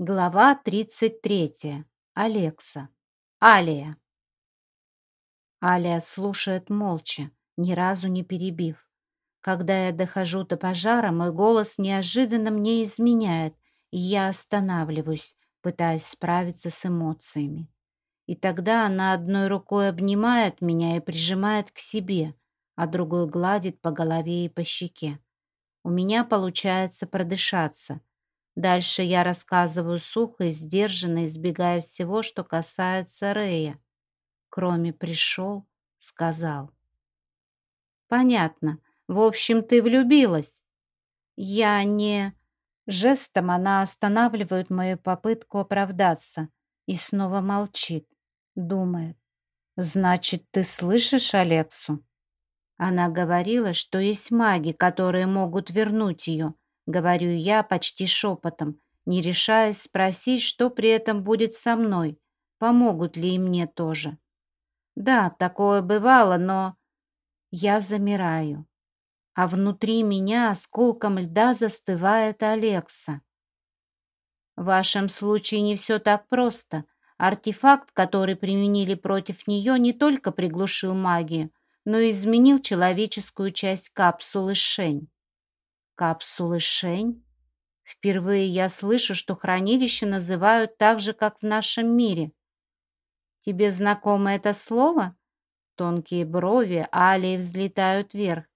Глава 33. Алекса. Алия. Алия слушает молча, ни разу не перебив. Когда я дохожу до пожара, мой голос неожиданно мне изменяет, и я останавливаюсь, пытаясь справиться с эмоциями. И тогда она одной рукой обнимает меня и прижимает к себе, а другой гладит по голове и по щеке. У меня получается продышаться — Дальше я рассказываю сухо и сдержанно, избегая всего, что касается Рея. Кроме «пришел», сказал. «Понятно. В общем, ты влюбилась?» «Я не...» Жестом она останавливает мою попытку оправдаться и снова молчит, думает. «Значит, ты слышишь Алексу?» Она говорила, что есть маги, которые могут вернуть ее, — говорю я почти шепотом, не решаясь спросить, что при этом будет со мной, помогут ли и мне тоже. Да, такое бывало, но я замираю, а внутри меня осколком льда застывает Алекса. В вашем случае не все так просто. Артефакт, который применили против нее, не только приглушил магию, но и изменил человеческую часть капсулы Шень. Капсулы Шень? Впервые я слышу, что хранилище называют так же, как в нашем мире. Тебе знакомо это слово? Тонкие брови Алии взлетают вверх.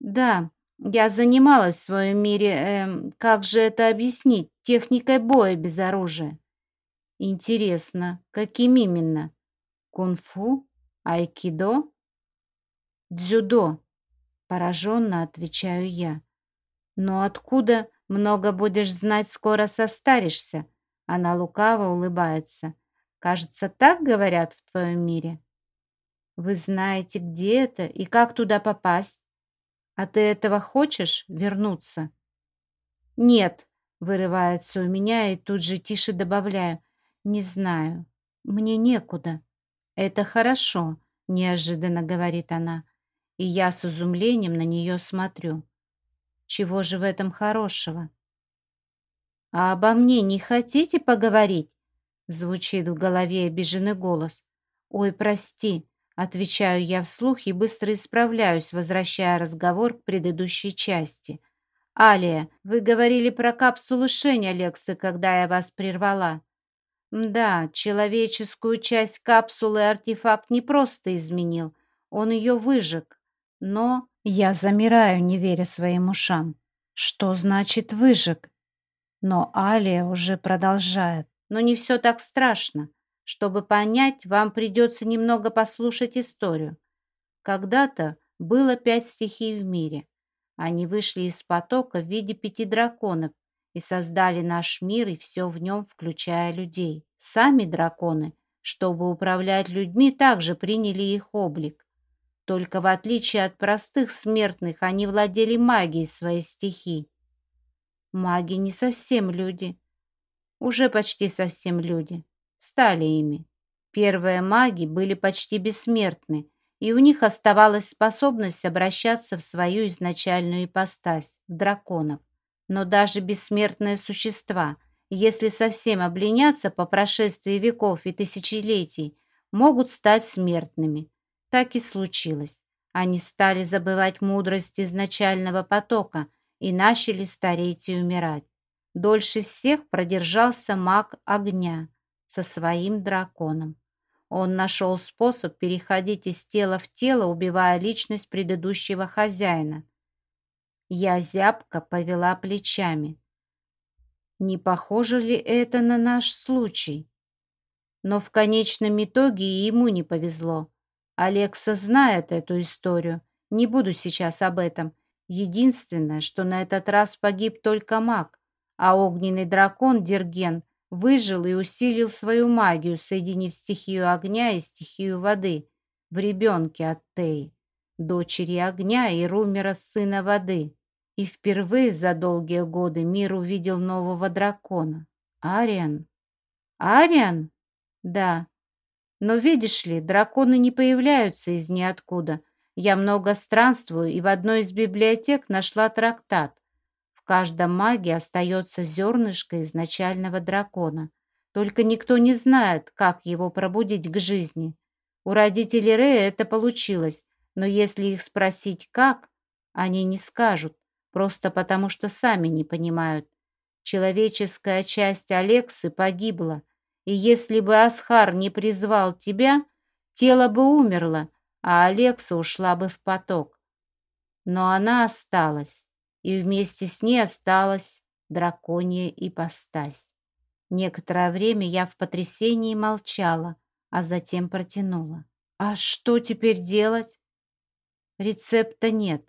Да, я занималась в своем мире, э, как же это объяснить, техникой боя без оружия. Интересно, каким именно? Кунг-фу? Айкидо? Дзюдо? Пораженно отвечаю я. «Но откуда много будешь знать, скоро состаришься?» Она лукаво улыбается. «Кажется, так говорят в твоем мире?» «Вы знаете, где это и как туда попасть? А ты этого хочешь вернуться?» «Нет», — вырывается у меня и тут же тише добавляю. «Не знаю. Мне некуда». «Это хорошо», — неожиданно говорит она. И я с изумлением на нее смотрю. Чего же в этом хорошего? «А обо мне не хотите поговорить?» Звучит в голове обиженный голос. «Ой, прости», — отвечаю я вслух и быстро исправляюсь, возвращая разговор к предыдущей части. «Алия, вы говорили про капсулу Шень, Алексы, когда я вас прервала». «Да, человеческую часть капсулы артефакт не просто изменил, он ее выжег. Но я замираю, не веря своим ушам. Что значит выжег? Но Алия уже продолжает. Но не все так страшно. Чтобы понять, вам придется немного послушать историю. Когда-то было пять стихий в мире. Они вышли из потока в виде пяти драконов и создали наш мир и все в нем, включая людей. Сами драконы, чтобы управлять людьми, также приняли их облик. Только в отличие от простых смертных, они владели магией своей стихии. Маги не совсем люди. Уже почти совсем люди. Стали ими. Первые маги были почти бессмертны, и у них оставалась способность обращаться в свою изначальную ипостась, в драконов. Но даже бессмертные существа, если совсем обленяться по прошествии веков и тысячелетий, могут стать смертными, так и случилось. Они стали забывать мудрость изначального потока и начали стареть и умирать. Дольше всех продержался маг огня со своим драконом. Он нашел способ переходить из тела в тело, убивая личность предыдущего хозяина. Я зябко повела плечами. Не похоже ли это на наш случай? Но в конечном итоге ему не повезло. Алекса знает эту историю. Не буду сейчас об этом. Единственное, что на этот раз погиб только маг, а огненный дракон Дерген выжил и усилил свою магию, соединив стихию огня и стихию воды в ребенке от Теи, дочери огня и Румера, сына воды. И впервые за долгие годы мир увидел нового дракона. Ариан. Ариан? Да, но видишь ли, драконы не появляются из ниоткуда. Я много странствую и в одной из библиотек нашла трактат, в каждом маге остается зернышко изначального дракона. Только никто не знает, как его пробудить к жизни. У родителей Рея это получилось, но если их спросить как, они не скажут, просто потому что сами не понимают. Человеческая часть Алексы погибла, и если бы Асхар не призвал тебя, тело бы умерло, а Алекса ушла бы в поток. Но она осталась, и вместе с ней осталась драконья ипостась. Некоторое время я в потрясении молчала, а затем протянула. «А что теперь делать?» Рецепта нет.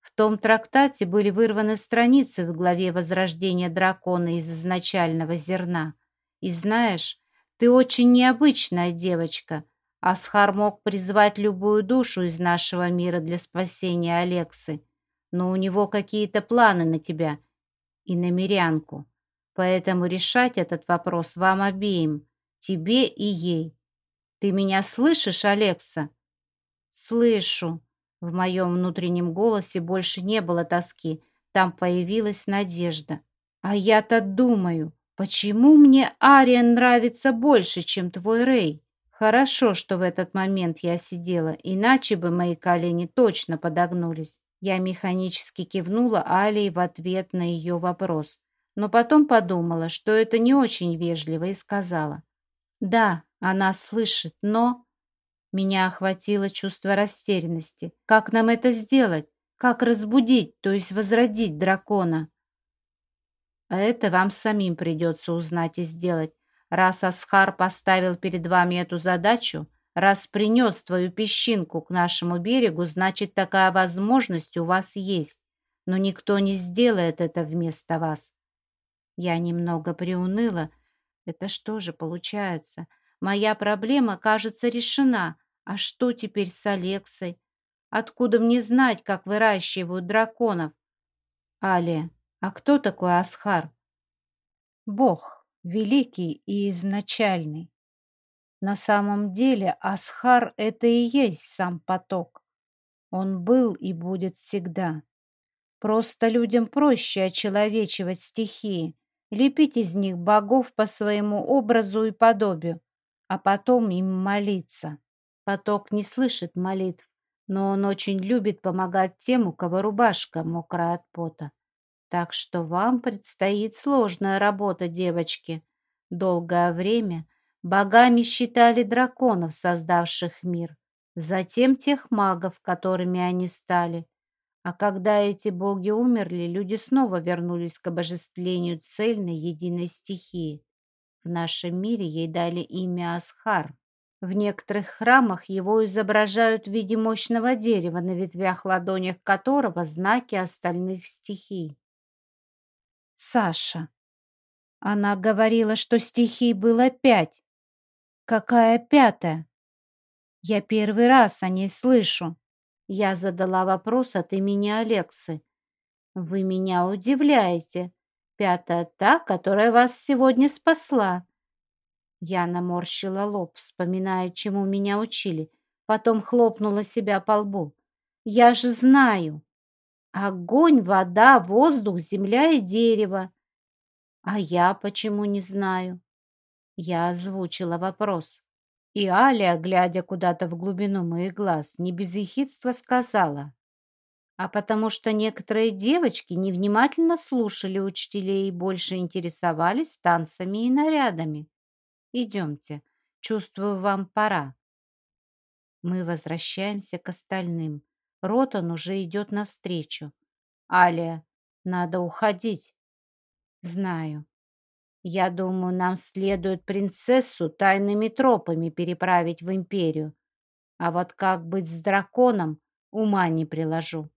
В том трактате были вырваны страницы в главе «Возрождение дракона из изначального зерна». И знаешь, ты очень необычная девочка. Асхар мог призвать любую душу из нашего мира для спасения Алексы, но у него какие-то планы на тебя и на мирянку. Поэтому решать этот вопрос вам обеим, тебе и ей. Ты меня слышишь, Алекса? Слышу. В моем внутреннем голосе больше не было тоски, там появилась надежда. А я-то думаю, почему мне Ариен нравится больше, чем твой Рэй? Хорошо, что в этот момент я сидела, иначе бы мои колени точно подогнулись. Я механически кивнула Алии в ответ на ее вопрос, но потом подумала, что это не очень вежливо, и сказала. «Да, она слышит, но...» Меня охватило чувство растерянности. Как нам это сделать? Как разбудить, то есть возродить дракона? А это вам самим придется узнать и сделать. Раз Асхар поставил перед вами эту задачу, раз принес твою песчинку к нашему берегу, значит, такая возможность у вас есть. Но никто не сделает это вместо вас. Я немного приуныла. Это что же получается? Моя проблема, кажется, решена. А что теперь с Алексой? Откуда мне знать, как выращивают драконов? Алия, а кто такой Асхар? Бог, великий и изначальный. На самом деле Асхар — это и есть сам поток. Он был и будет всегда. Просто людям проще очеловечивать стихии, лепить из них богов по своему образу и подобию, а потом им молиться. Поток не слышит молитв, но он очень любит помогать тем, у кого рубашка мокрая от пота. Так что вам предстоит сложная работа, девочки. Долгое время богами считали драконов, создавших мир, затем тех магов, которыми они стали. А когда эти боги умерли, люди снова вернулись к обожествлению цельной единой стихии. В нашем мире ей дали имя Асхар. В некоторых храмах его изображают в виде мощного дерева, на ветвях ладонях которого знаки остальных стихий. Саша. Она говорила, что стихий было пять. Какая пятая? Я первый раз о ней слышу. Я задала вопрос от имени Алексы. Вы меня удивляете. Пятая та, которая вас сегодня спасла. Я наморщила лоб, вспоминая, чему меня учили. Потом хлопнула себя по лбу. Я же знаю. Огонь, вода, воздух, земля и дерево. А я почему не знаю? Я озвучила вопрос. И Аля, глядя куда-то в глубину моих глаз, не без ехидства сказала. А потому что некоторые девочки невнимательно слушали учителей и больше интересовались танцами и нарядами. Идемте. Чувствую, вам пора. Мы возвращаемся к остальным. Ротан уже идет навстречу. Алия, надо уходить. Знаю. Я думаю, нам следует принцессу тайными тропами переправить в империю. А вот как быть с драконом, ума не приложу.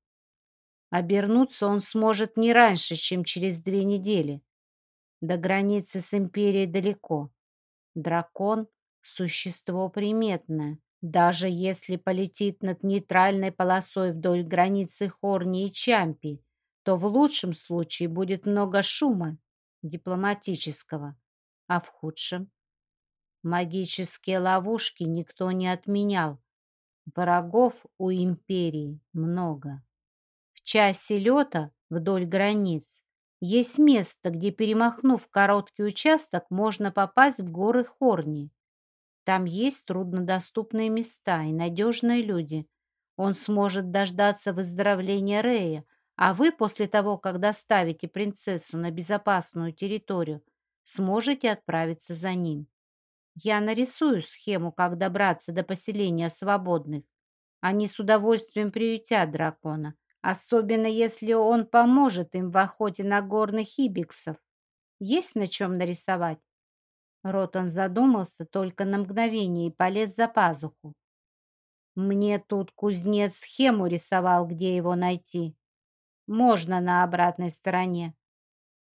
Обернуться он сможет не раньше, чем через две недели. До границы с империей далеко. Дракон – существо приметное. Даже если полетит над нейтральной полосой вдоль границы Хорни и Чампи, то в лучшем случае будет много шума дипломатического, а в худшем – магические ловушки никто не отменял. Врагов у империи много. В часе лета вдоль границ Есть место, где, перемахнув короткий участок, можно попасть в горы Хорни. Там есть труднодоступные места и надежные люди. Он сможет дождаться выздоровления Рея, а вы после того, как доставите принцессу на безопасную территорию, сможете отправиться за ним. Я нарисую схему, как добраться до поселения свободных. Они с удовольствием приютят дракона, особенно если он поможет им в охоте на горных хибиксов. Есть на чем нарисовать? Ротан задумался только на мгновение и полез за пазуху. Мне тут кузнец схему рисовал, где его найти. Можно на обратной стороне.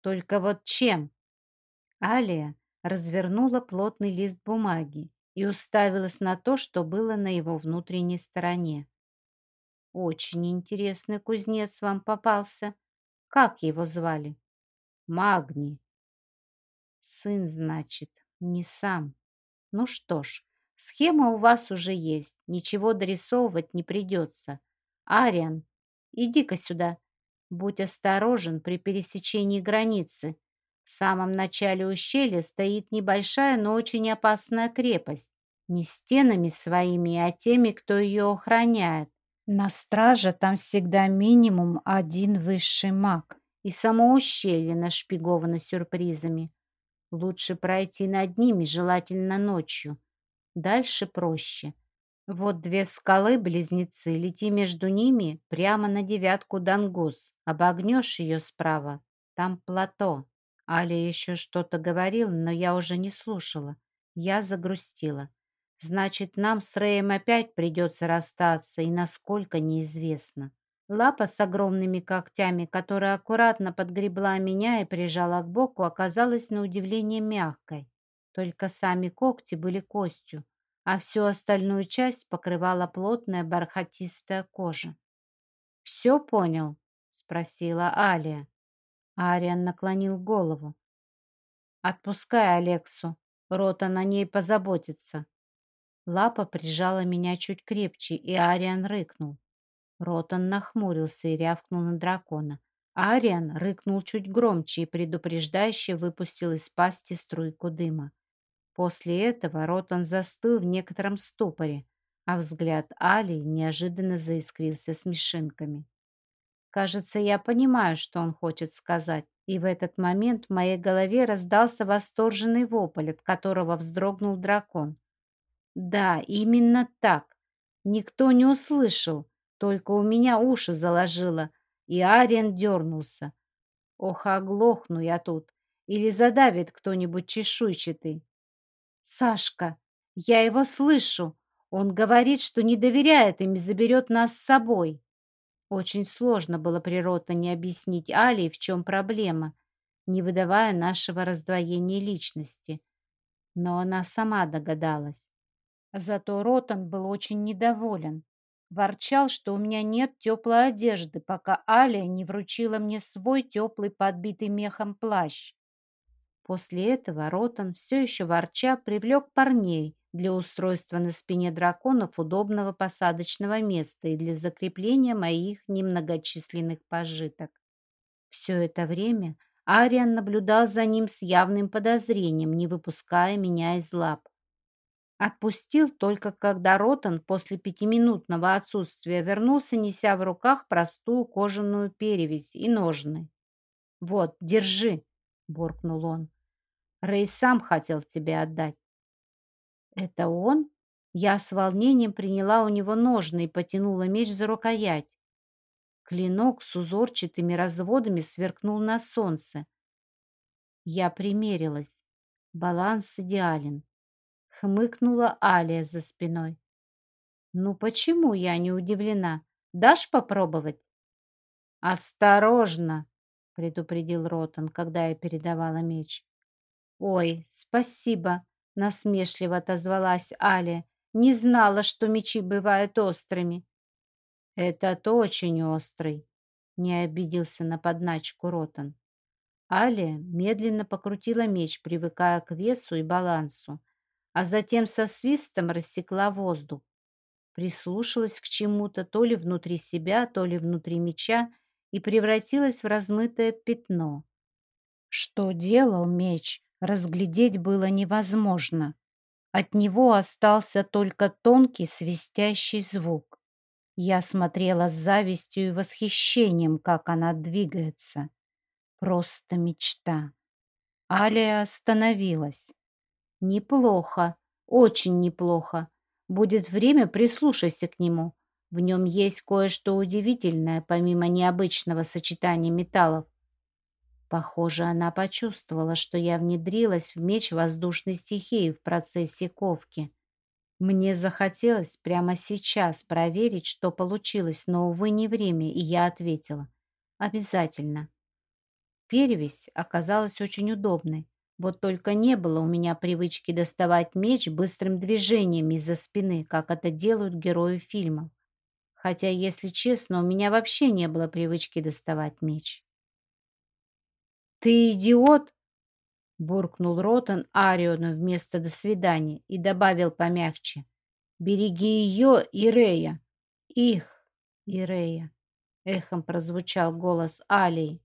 Только вот чем? Алия развернула плотный лист бумаги и уставилась на то, что было на его внутренней стороне. «Очень интересный кузнец вам попался. Как его звали?» «Магни». «Сын, значит, не сам. Ну что ж, схема у вас уже есть, ничего дорисовывать не придется. Ариан, иди-ка сюда. Будь осторожен при пересечении границы. В самом начале ущелья стоит небольшая, но очень опасная крепость. Не стенами своими, а теми, кто ее охраняет. На страже там всегда минимум один высший маг. И само ущелье нашпиговано сюрпризами. Лучше пройти над ними, желательно ночью. Дальше проще. Вот две скалы-близнецы, лети между ними прямо на девятку Дангус. Обогнешь ее справа, там плато. Али еще что-то говорил, но я уже не слушала. Я загрустила. Значит, нам с Рэем опять придется расстаться, и насколько неизвестно. Лапа с огромными когтями, которая аккуратно подгребла меня и прижала к боку, оказалась на удивление мягкой. Только сами когти были костью, а всю остальную часть покрывала плотная бархатистая кожа. «Все понял?» — спросила Алия. Ариан наклонил голову. «Отпускай Алексу. Рота на ней позаботится». Лапа прижала меня чуть крепче, и Ариан рыкнул. Ротан нахмурился и рявкнул на дракона. Ариан рыкнул чуть громче и предупреждающе выпустил из пасти струйку дыма. После этого Ротан застыл в некотором ступоре, а взгляд Али неожиданно заискрился смешинками. Кажется, я понимаю, что он хочет сказать. И в этот момент в моей голове раздался восторженный вопль, от которого вздрогнул дракон. Да, именно так. Никто не услышал, только у меня уши заложило, и Ариен дернулся. Ох, оглохну я тут. Или задавит кто-нибудь чешуйчатый. Сашка, я его слышу. Он говорит, что не доверяет им и заберет нас с собой. Очень сложно было природно не объяснить Алии, в чем проблема, не выдавая нашего раздвоения личности. Но она сама догадалась. Зато Ротан был очень недоволен. Ворчал, что у меня нет теплой одежды, пока Алия не вручила мне свой теплый подбитый мехом плащ. После этого Ротан, все еще ворча, привлек парней для устройства на спине драконов удобного посадочного места и для закрепления моих немногочисленных пожиток. Все это время Ариан наблюдал за ним с явным подозрением, не выпуская меня из лап. Отпустил только, когда Ротан после пятиминутного отсутствия вернулся, неся в руках простую кожаную перевязь и ножны. «Вот, держи!» — буркнул он. «Рэй сам хотел тебе отдать. «Это он?» Я с волнением приняла у него ножны и потянула меч за рукоять. Клинок с узорчатыми разводами сверкнул на солнце. Я примерилась. Баланс идеален. Хмыкнула Алия за спиной. «Ну почему я не удивлена? Дашь попробовать?» «Осторожно!» — предупредил Ротан, когда я передавала меч. «Ой, спасибо!» Насмешливо отозвалась Аля. Не знала, что мечи бывают острыми. Этот очень острый. Не обиделся на подначку Ротан. Аля медленно покрутила меч, привыкая к весу и балансу, а затем со свистом рассекла воздух. Прислушалась к чему-то то ли внутри себя, то ли внутри меча и превратилась в размытое пятно. Что делал меч, разглядеть было невозможно. От него остался только тонкий свистящий звук. Я смотрела с завистью и восхищением, как она двигается. Просто мечта. Алия остановилась. Неплохо, очень неплохо. Будет время, прислушайся к нему. В нем есть кое-что удивительное, помимо необычного сочетания металлов. Похоже, она почувствовала, что я внедрилась в меч воздушной стихии в процессе ковки. Мне захотелось прямо сейчас проверить, что получилось, но, увы, не время, и я ответила. Обязательно. Перевесь оказалась очень удобной. Вот только не было у меня привычки доставать меч быстрым движением из-за спины, как это делают герои фильмов. Хотя, если честно, у меня вообще не было привычки доставать меч. «Ты идиот!» — буркнул Ротан Ариону вместо «до свидания» и добавил помягче. «Береги ее и Рея!» «Их и Рея!» — эхом прозвучал голос Алии.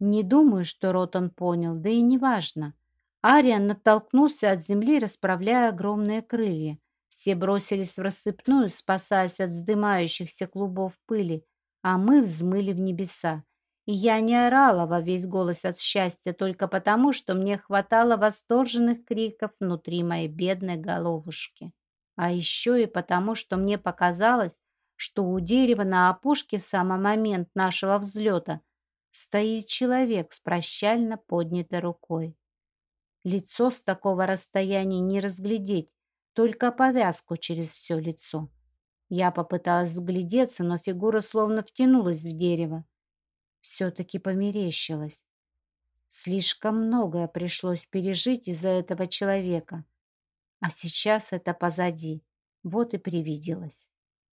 Не думаю, что Ротан понял, да и неважно. Ариан натолкнулся от земли, расправляя огромные крылья. Все бросились в рассыпную, спасаясь от вздымающихся клубов пыли, а мы взмыли в небеса. И я не орала во весь голос от счастья только потому, что мне хватало восторженных криков внутри моей бедной головушки. А еще и потому, что мне показалось, что у дерева на опушке в самый момент нашего взлета стоит человек с прощально поднятой рукой. Лицо с такого расстояния не разглядеть, только повязку через все лицо. Я попыталась взглядеться, но фигура словно втянулась в дерево все-таки померещилось. Слишком многое пришлось пережить из-за этого человека. А сейчас это позади. Вот и привиделось.